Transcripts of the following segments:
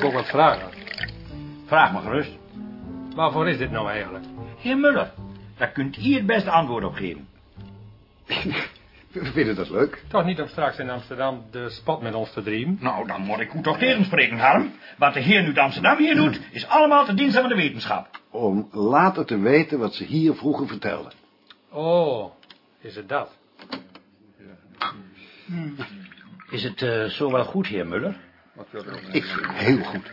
wat vragen. Vraag me gerust. Waarvoor is dit nou eigenlijk? Heer Muller, daar kunt u het beste antwoord op geven. We vinden dat leuk. Toch niet om straks in Amsterdam de spot met ons te drieën? Nou, dan moet ik u toch tegenspreken, Harm. Wat de heer nu de Amsterdam hier doet, is allemaal te diensten van de wetenschap. Om later te weten wat ze hier vroeger vertelden. Oh, is het dat? Is het eh, zo wel goed, heer Muller? Ik vind het heel goed.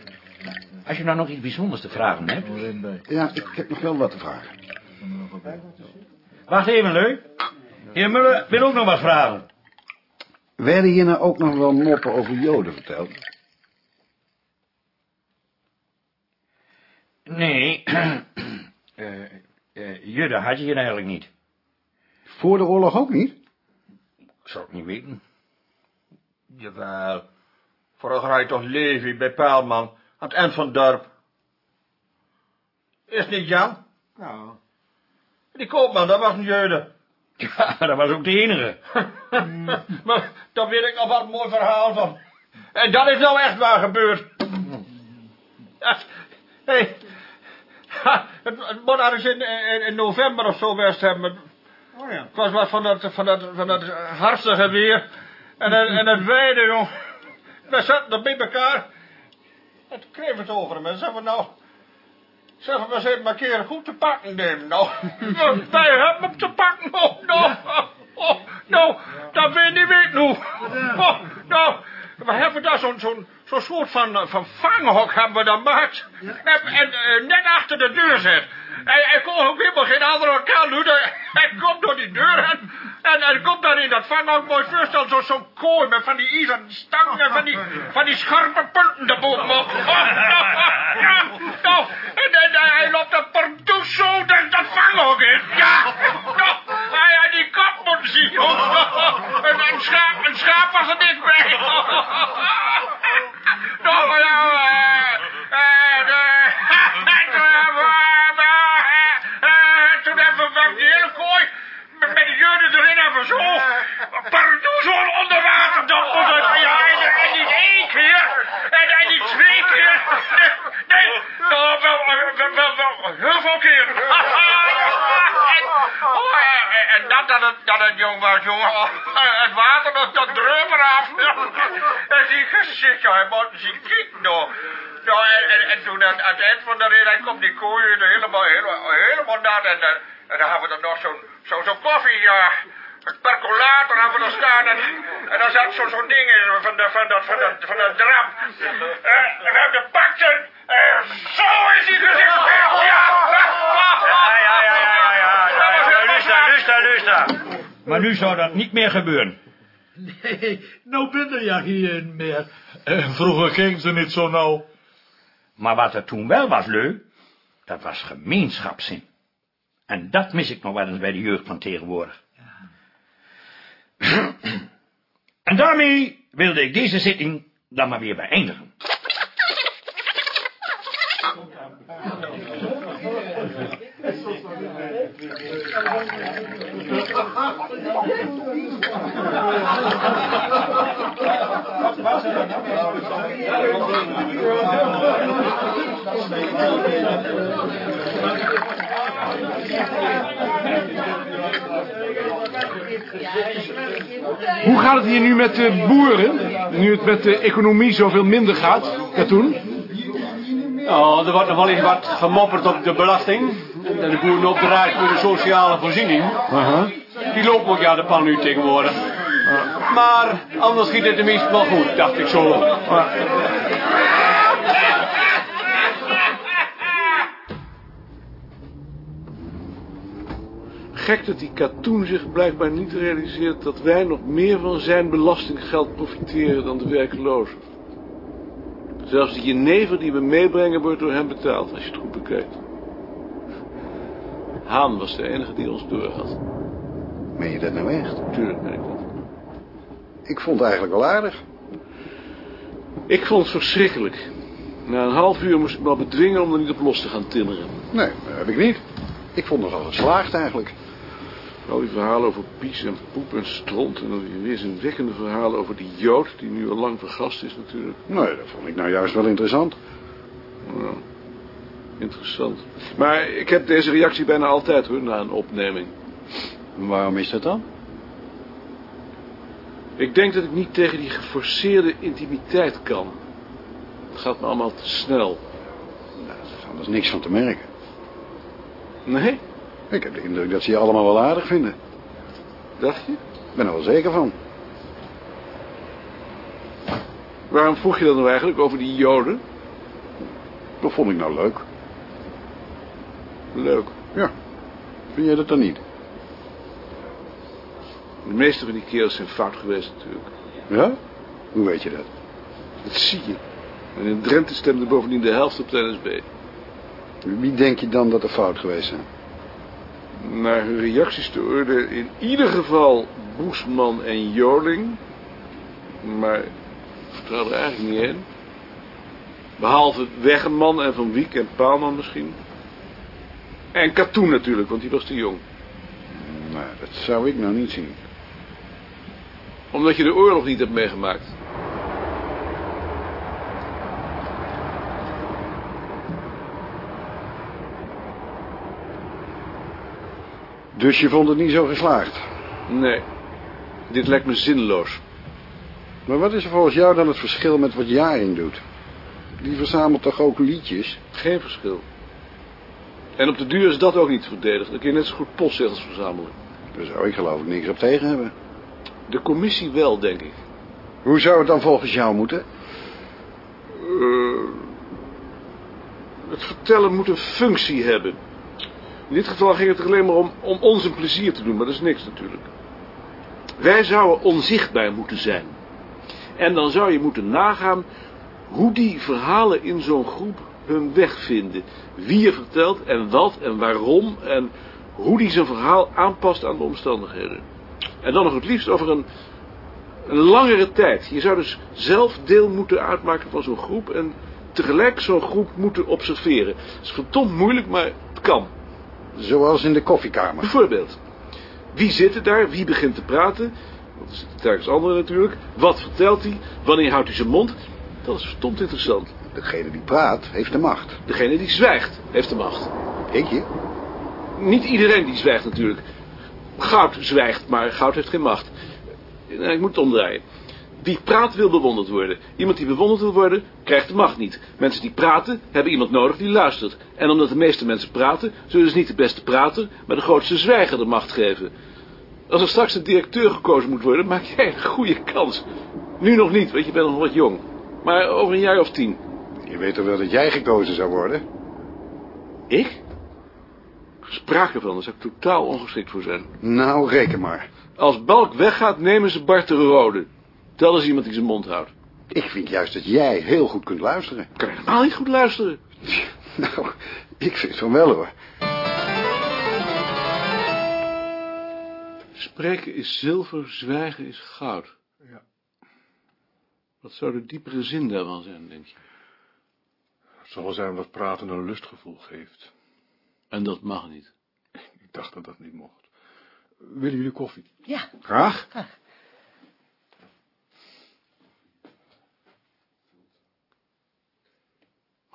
Als je nou nog iets bijzonders te vragen hebt... Ja, ik heb nog wel wat te vragen. Wacht even, Leu. Heer Muller wil ook nog wat vragen. Werden hier nou ook nog wel moppen over Joden verteld? Nee, eh eh, Judde had je hier eigenlijk niet. Voor de oorlog ook niet? Ik zou het niet weten. Jawel. Vorig rijdt toch Levi bij Paalman, aan het eind van het dorp. Is niet Jan? Nou, Die koopman, dat was een Jeude. Ja, dat was ook de enige. maar daar weet ik nog wat een mooi verhaal van. En dat is nou echt waar gebeurd. Ja, hey. Het, het moet ergens in, in, in november of zo geweest hebben. oh ja. Het was wat van dat, van dat, van dat harstige weer. En, en het weide, joh. We zaten er bij elkaar. En toen kreeg het over hem. En zeggen we nou... Zeggen we eens even een keer goed te pakken nemen, nou. Wij hebben hem te pakken, oh, nou. Oh, nou, dat weet je niet weten hoe. Oh, nou, we hebben daar zo'n zo'n zo'n soort van, eh, van vanghok hebben we dan gemaakt. En, en eh, net achter de deur zit. Hij, hij kon ook helemaal geen andere kant doen. Hij, komt door die deur en, en hij komt daar in dat vanghok mooi voorstel. Zo'n zo'n kooi met van die ijzeren stangen en van die, van die scherpe punten erbovenop. Oh, nou, ja, nou, en, en, en hij loopt dat pardoes zo dat, dat vanghok in. Ja, nou, hij had die kop moeten zien. Oh, en een schaap, een schaap was er dichtbij maar ja, eh, eh, de- eh, toen hebben we die hele kooi met, met die jurden erin hebben zo pardoes onder water dompeld. Ja, en, en niet één keer, en, en niet twee keer. Nee, nee, nou, wel, wel, wel, wel, heel veel keer. En, oh, en, en dat dat het, was, jongen. Het water, dat, dat eraf. En die gezicht, hij moet zien nou. Nou, en, en, en toen aan, het eind van de hij komt die kooi er helemaal, helemaal, helemaal nat. En, eh, dan hebben we er nog zo'n zo, zo'n koffie, ja. Percolator hebben we er staan. En, dan zat zo'n zo'n ding in van, van, dat, van, dat, van dat drap. Eh, en we hebben de pakten. En zo is hij. Ja, Ja, ja, ja, ja, ja, ja. ja, Luister, luister, luister. Maar nu zou dat niet meer gebeuren. Nee, nou ben er ja geen meer. En vroeger ging ze niet zo nauw. Maar wat er toen wel was, Leu, dat was gemeenschapszin. En dat mis ik nog wel eens bij de jeugd van tegenwoordig. en daarmee wilde ik deze zitting dan maar weer beëindigen. Hoe gaat het hier nu met de boeren? Nu het met de economie zoveel minder gaat, Katoen? Nou, er wordt nog wel eens wat gemopperd op de belasting. En de boeren opdraait voor de sociale voorziening. Die loopt ook ja de pan nu tegenwoordig. Maar anders schiet het tenminste wel goed, dacht ik zo. Gek dat die Katoen zich blijkbaar niet realiseert dat wij nog meer van zijn belastinggeld profiteren dan de werklozen. Zelfs de jenever die we meebrengen wordt door hem betaald, als je het goed bekijkt. Haan was de enige die ons door had. Meen je dat nou echt? Tuurlijk ben ik dat. Ik vond het eigenlijk wel aardig. Ik vond het verschrikkelijk. Na een half uur moest ik me al bedwingen om er niet op los te gaan timmeren. Nee, dat heb ik niet. Ik vond het al geslaagd eigenlijk. Al die verhalen over pies en poep en stront. En dan weer weerzinwekkende verhalen over die jood, die nu al lang vergast is natuurlijk. Nee, dat vond ik nou juist wel interessant. Nou, interessant. Maar ik heb deze reactie bijna altijd hoor, na een opneming. Waarom is dat dan? Ik denk dat ik niet tegen die geforceerde intimiteit kan. Het gaat me allemaal te snel. Nou, daar is anders niks van te merken. Nee? Ik heb de indruk dat ze je allemaal wel aardig vinden. Dacht je? Ik ben er wel zeker van. Waarom vroeg je dat nou eigenlijk over die joden? Dat vond ik nou leuk. Leuk. Ja. Vind jij dat dan niet? De meeste van die kerels zijn fout geweest natuurlijk. Ja? Hoe weet je dat? Dat zie je. En in Drenthe stemde bovendien de helft op de NSB. Wie denk je dan dat er fout geweest zijn? Naar hun reacties te oordelen in ieder geval Boesman en Joling. Maar ik vertrouw er eigenlijk niet in. Behalve Weggeman en Van Wiek en Paalman misschien. En Katoen natuurlijk, want die was te jong. Nou, dat zou ik nou niet zien. Omdat je de oorlog niet hebt meegemaakt. Dus je vond het niet zo geslaagd? Nee, dit lijkt me zinloos. Maar wat is er volgens jou dan het verschil met wat Jaring doet? Die verzamelt toch ook liedjes? Geen verschil. En op de duur is dat ook niet verdedigd. Dan kun je net zo goed postzegels verzamelen. Daar zou ik geloof ik niks op tegen hebben. De commissie wel, denk ik. Hoe zou het dan volgens jou moeten? Eh, het vertellen moet een functie hebben. In dit geval ging het alleen maar om, om ons een plezier te doen, maar dat is niks natuurlijk. Wij zouden onzichtbaar moeten zijn. En dan zou je moeten nagaan hoe die verhalen in zo'n groep hun weg vinden. Wie er vertelt en wat en waarom en hoe die zijn verhaal aanpast aan de omstandigheden. En dan nog het liefst over een, een langere tijd. Je zou dus zelf deel moeten uitmaken van zo'n groep en tegelijk zo'n groep moeten observeren. Het is verdomd moeilijk, maar het kan. Zoals in de koffiekamer. Bijvoorbeeld, wie zit er daar, wie begint te praten? Dat is telkens andere natuurlijk. Wat vertelt hij? Wanneer houdt hij zijn mond? Dat is verdomd interessant. Degene die praat, heeft de macht. Degene die zwijgt, heeft de macht. Ik je? Niet iedereen die zwijgt natuurlijk. Goud zwijgt, maar goud heeft geen macht. Ik moet het omdraaien. Wie praat wil bewonderd worden. Iemand die bewonderd wil worden, krijgt de macht niet. Mensen die praten, hebben iemand nodig die luistert. En omdat de meeste mensen praten, zullen ze niet de beste prater, maar de grootste zwijger de macht geven. Als er straks een directeur gekozen moet worden, maak jij een goede kans. Nu nog niet, want je bent nog wat jong. Maar over een jaar of tien. Je weet toch wel dat jij gekozen zou worden? Ik? Sprake van, daar zou ik totaal ongeschikt voor zijn. Nou, reken maar. Als Balk weggaat, nemen ze Bart de Rode. Tel eens iemand die zijn mond houdt. Ik vind juist dat jij heel goed kunt luisteren. Ik kan helemaal niet goed luisteren. Nou, ik vind van wel hoor. Spreken is zilver, zwijgen is goud. Ja. Wat zou de diepere zin daarvan zijn, denk je? Het zal wel zijn omdat praten een lustgevoel geeft. En dat mag niet. Ik dacht dat dat niet mocht. Willen jullie koffie? Ja, Graag?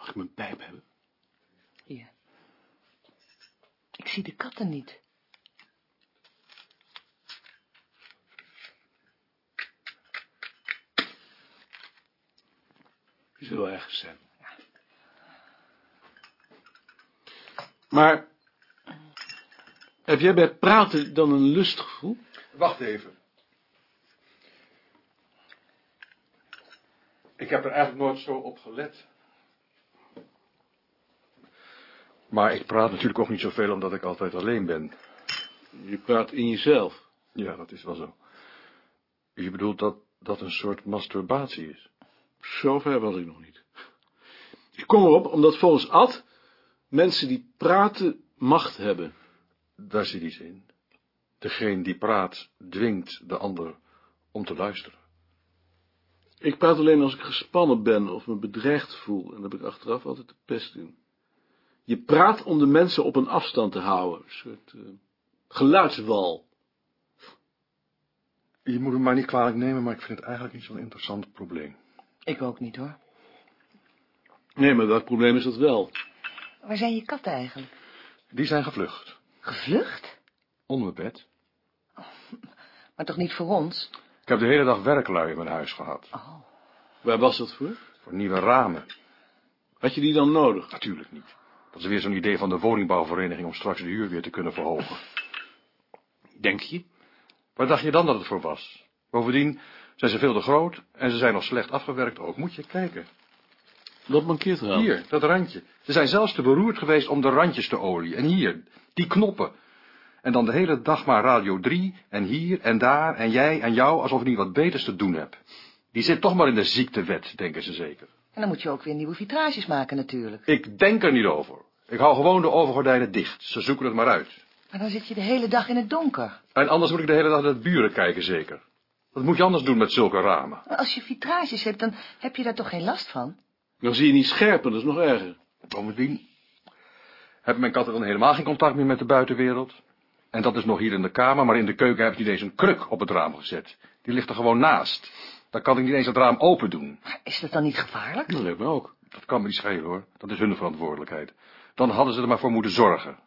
Mag ik mijn pijp hebben? hier. Ik zie de katten niet. Die zullen wel ergens zijn. Maar, heb jij bij praten dan een lustgevoel? Wacht even. Ik heb er eigenlijk nooit zo op gelet. Maar ik praat natuurlijk ook niet zoveel omdat ik altijd alleen ben. Je praat in jezelf. Ja, dat is wel zo. Je bedoelt dat dat een soort masturbatie is? Zover was ik nog niet. Ik kom erop omdat volgens Ad mensen die praten macht hebben. Daar zit iets in. Degene die praat dwingt de ander om te luisteren. Ik praat alleen als ik gespannen ben of me bedreigd voel. En daar heb ik achteraf altijd de pest in. Je praat om de mensen op een afstand te houden. Een soort eh, geluidswal. Je moet het maar niet kwalijk nemen, maar ik vind het eigenlijk niet zo'n interessant probleem. Ik ook niet hoor. Nee, maar welk probleem is dat wel? Waar zijn je katten eigenlijk? Die zijn gevlucht. Gevlucht? Onder mijn bed. Maar toch niet voor ons? Ik heb de hele dag werklui in mijn huis gehad. Oh. Waar was dat voor? Voor nieuwe ramen. Had je die dan nodig? Natuurlijk niet. Dat is weer zo'n idee van de woningbouwvereniging om straks de huur weer te kunnen verhogen. Denk je? Waar dacht je dan dat het voor was? Bovendien zijn ze veel te groot en ze zijn nog slecht afgewerkt ook. Moet je kijken. Dat mankeert eraan. Hier, dat randje. Ze zijn zelfs te beroerd geweest om de randjes te olie. En hier, die knoppen. En dan de hele dag maar Radio 3, en hier, en daar, en jij, en jou, alsof ik niet wat beters te doen heb. Die zit toch maar in de ziektewet, denken ze zeker. En dan moet je ook weer nieuwe vitrages maken natuurlijk. Ik denk er niet over. Ik hou gewoon de overgordijnen dicht. Ze zoeken het maar uit. Maar dan zit je de hele dag in het donker. En anders moet ik de hele dag naar de buren kijken, zeker. Wat moet je anders doen met zulke ramen? Maar als je vitrages hebt, dan heb je daar toch geen last van? Dan zie je niet scherper, dat is nog erger. Bovendien hebben mijn katten dan helemaal geen contact meer met de buitenwereld. En dat is nog hier in de kamer, maar in de keuken heb niet eens een kruk op het raam gezet. Die ligt er gewoon naast. Dan kan ik niet eens het raam open doen. Maar is dat dan niet gevaarlijk? Dat lijkt me ook. Dat kan me niet schelen, hoor. Dat is hun verantwoordelijkheid. Dan hadden ze er maar voor moeten zorgen.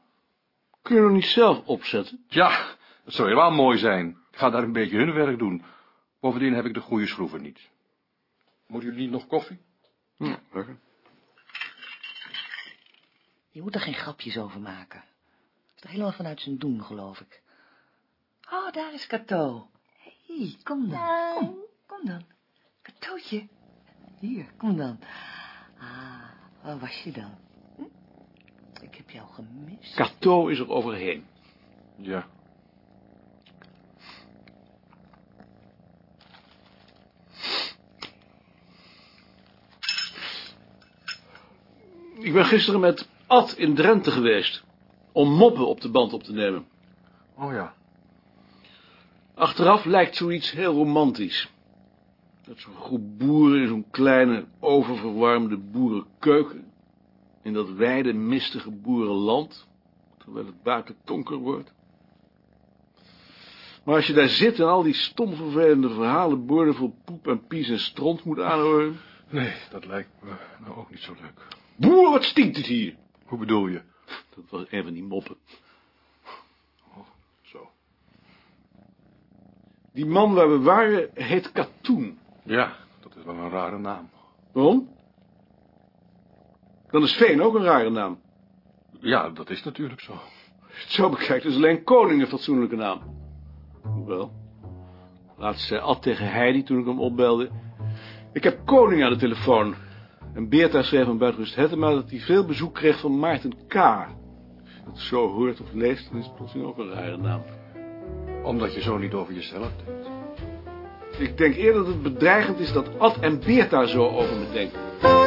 Kun je nog niet zelf opzetten? Ja, dat zou helemaal mooi zijn. Ik ga daar een beetje hun werk doen. Bovendien heb ik de goede schroeven niet. Moeten jullie niet nog koffie? Ja, lekker. Je moet er geen grapjes over maken. Dat is toch helemaal vanuit zijn doen, geloof ik. Oh, daar is Cato. Hé, hey, kom dan. Kom dan. Catootje. Hier, kom dan. Ah, waar was je dan? Hm? Ik heb jou gemist. Cato is er overheen. Ja. Ik ben gisteren met Ad in Drenthe geweest. Om moppen op de band op te nemen. Oh ja. Achteraf lijkt zoiets heel romantisch. Dat zo'n groep boeren in zo'n kleine, oververwarmde boerenkeuken. In dat wijde, mistige boerenland. Terwijl het buiten donker wordt. Maar als je daar zit en al die stom vervelende verhalen borden vol poep en pies en stront moet aanhoren. Nee, dat lijkt me nou ook niet zo leuk. Boer, wat stinkt het hier? Hoe bedoel je? Dat was een van die moppen. Zo. Die man waar we waren heet Katoen. Ja, dat is wel een rare naam. Waarom? Dan is Veen ook een rare naam. Ja, dat is natuurlijk zo. Het zo bekijkt, is alleen Koning een fatsoenlijke naam. Hoewel. Laatst zei Ad tegen Heidi toen ik hem opbelde. Ik heb Koning aan de telefoon. En Beerta schreef aan Buitenrust Hettema dat hij veel bezoek kreeg van Maarten K. Als je dat zo hoort of leest, dan is het plotseling ook een rare naam. Omdat je zo niet over jezelf denkt. Ik denk eerder dat het bedreigend is dat Ad en Beerta zo over me denken.